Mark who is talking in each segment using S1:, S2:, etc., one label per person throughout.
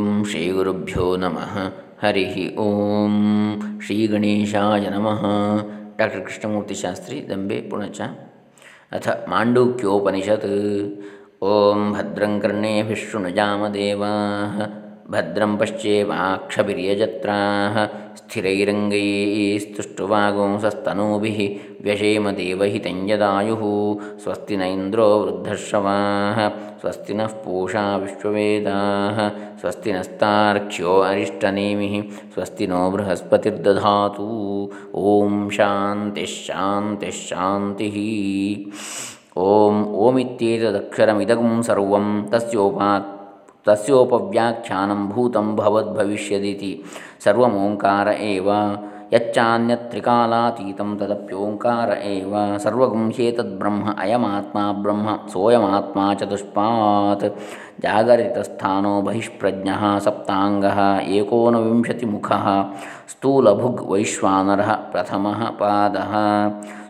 S1: ಓಂ ಶ್ರೀ ಗುರುಭ್ಯೋ ನಮಃ. ಹರಿ ಓಂ ಶ್ರೀ ಗಣೇಶಾಯ ನಮಃ. ಡಾಕ್ಟರ್ ಕೃಷ್ಣಮೂರ್ತಿ ಶಾಸ್ತ್ರಿ, ದಂಬೆ, ಪುಣಚ. ಅಥ ಮಾಂಡೂಕ್ಯೋಪನಿಷತ್. ಓಂ ಭದ್ರಂ ಕರ್ಣೇಭಿಶೃಣುಜಾಮದೇವಾ ಭದ್ರಂ ಪಶ್ಚೇಮಾಕ್ಷಭಿರ್ಯಜತ್ರಾ ಸ್ಥಿರೈರಂಗೈಸ್ತುಷ್ಟುವಾಗುಂಸಸ್ತನೂಭಿ ವ್ಯಶೇಮ ದೇವಹಿತಂಜದಾಯು ಸ್ವಸ್ತಿ ನ ಇಂದ್ರೋ ವೃದ್ಧಶ್ರವಾ ಸ್ವಸ್ತಿ ನಃ ಪೂಷಾ ವಿಶ್ವವೇದಾ ಸ್ವಸ್ತಿ ನಸ್ತಾರ್ಕ್ಷ್ಯೋ ಅರಿಷ್ಟನೇಮಿ ಸ್ವಸ್ತಿ ನೋ ಬೃಹಸ್ಪತಿರ್ದಧಾತು ಓಂ ಶಾಂತಿ ಶಾಂತಿ ಶಾಂತಿ ಓಂ ಓಮಿತ್ಯೇತದಕ್ಷರಮಿದಗಂ ಸರ್ವಂ ತಸ್ಯೋಪಾತ್ तस्योपव्याख्यानं भूतं भवद्भविष्यदिति सर्वमोङ्कार एव यच्चान्यत्त्रिकालातीतं तदप्योङ्कार एव सर्वगुं ह्येतद्ब्रह्म अयमात्मा ब्रह्म सोऽयमात्मा चतुष्पात् जागरितस्थानो बहिष्प्रज्ञः सप्ताङ्गः एकोनविंशतिमुखः स्थूलभुग् वैश्वानरः प्रथमः पादः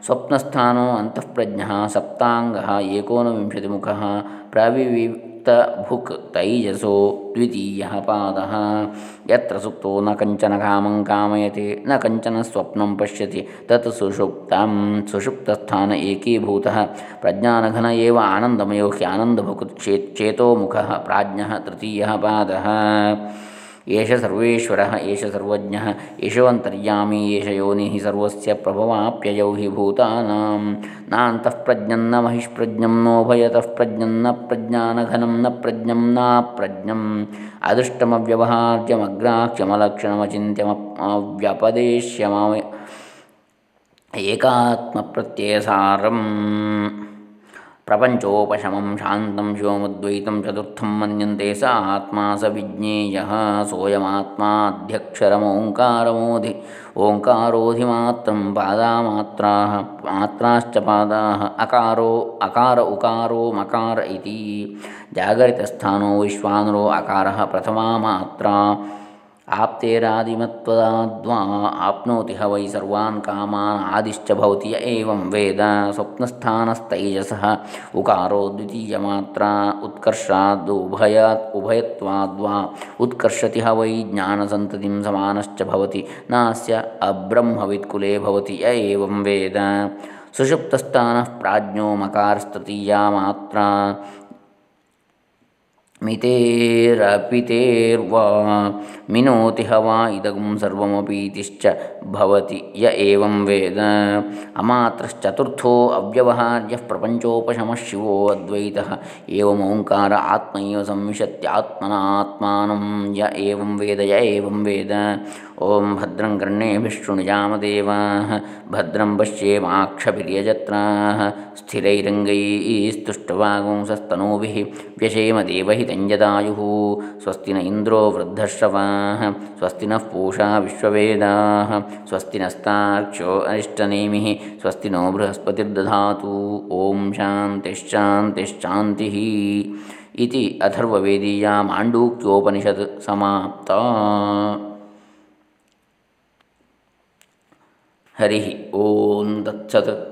S1: स्वप्नस्थानो अन्तःप्रज्ञः सप्ताङ्गः एकोनविंशतिमुखः प्रविवि ಯುಕ್ತ ಭುಕ್ ತೈಜಸೋ ದ್ವಿತೀಯ ಪಾದ ಯತ್ರ ಸುಪ್ತೋ ನ ಕಂಚನ ಕಾಮಂ ಕಾಮಯತೆ ನ ಕಂಚನ ಸ್ವಪ್ನಂ ಪಶ್ಯತಿ ತತ್ ಸುಷುಪ್ತಂ ಸುಷುಪ್ತಸ್ಥಾನ ಏಕೀಭೂತ ಪ್ರಜ್ಞಾನಘನ ಏವ ಆನಂದಮಯೋ ಹ್ಯಾನಂದಭುಕ್ ಚೇ ಚೇತೋಮುಖ ಪ್ರಾಜ್ಞ ತೃತೀಯ ಪಾದ एष सर्वेश्वरः, एष सर्वज्ञः एषवन्तर्यामी एष योनिः सर्वस्य प्रभवाप्ययौ हि भूतानां नान्तः प्रज्ञं न महिष्प्रज्ञं नोभयतः प्रज्ञं, न प्रज्ञानघनं, न प्रज्ञं नाप्रज्ञम् अदृष्टमव्यवहार्यमग्राह्यमलक्षणमचिन्त्यमव्यपदेश्यम एकात्मप्रत्ययसारम्। ప్రపంచోపశమం శాంతం శివముద్వైతం చతుర్థం మన్యంతే స ఆత్మా స విజ్ఞేయ సోయమాత్మాధ్యక్షరమోంకారమోధి ఓంకారోధిమాత్రం పాదామాత్రా మాత్రాశ్చ పాదా అకారో అకార ఉకారో మకార ఇది జాగరితస్థానో విశ్వానురో అకార ప్రథమా మాత్రా आप्तेरादिमत्त्वदाद्वा आप्नोति ह वै सर्वान् कामान् आदिश्च भवति य एवं वेद स्वप्नस्थानस्तैजसः। उकारो द्वितीयमात्रा उत्कर्षादुभयात् उभयत्वाद्वा उत्कर्षति ह वै ज्ञानसन्ततिं समानश्च भवति। नास्य अब्रह्मवित्कुले भवति य एवं वेद। सुषुप्तस्थानः प्राज्ञो मकारस्तृतीया मात्रा मितेरपितेर्वा मिनोति वा इदं सर्वमपीतिश्च भवति य एवं वेद। अमात्रश्चतुर्थो अव्यवहार्यः प्रपञ्चोपशमः शिवो अद्वैतः। एवमोङ्कार आत्मैव संविशत्यात्मनात्मानं। य एवं वेद, य एवं वेद। ಓಂ ಭದ್ರಂ ಕರ್ಣೇಭಿಶೃಣುಜಾಮದೇವಾः ಭದ್ರಂ ಪಶ್ಯೇಮಾಕ್ಷಭಿರ್ಯಜತ್ರಾः स्थिरैरङ्गैस्तुष्टवागुंसस्तनूभिः व्यशेम देवहितं यदायुः स्वस्ति न इन्द्रो वृद्धश्रवाः स्वस्ति नः पूषा विश्ववेदाः स्वस्ति नस्तार्क्ष्यो अरिष्टनेमिः स्वस्ति नो बृहस्पतिर्दधातु ॐ शान्तिश्शान्तिश्शान्तिः इति अथर्ववेदीया माण्डूक्योपनिषत् समाप्ता हरिः ॐ तत्सत्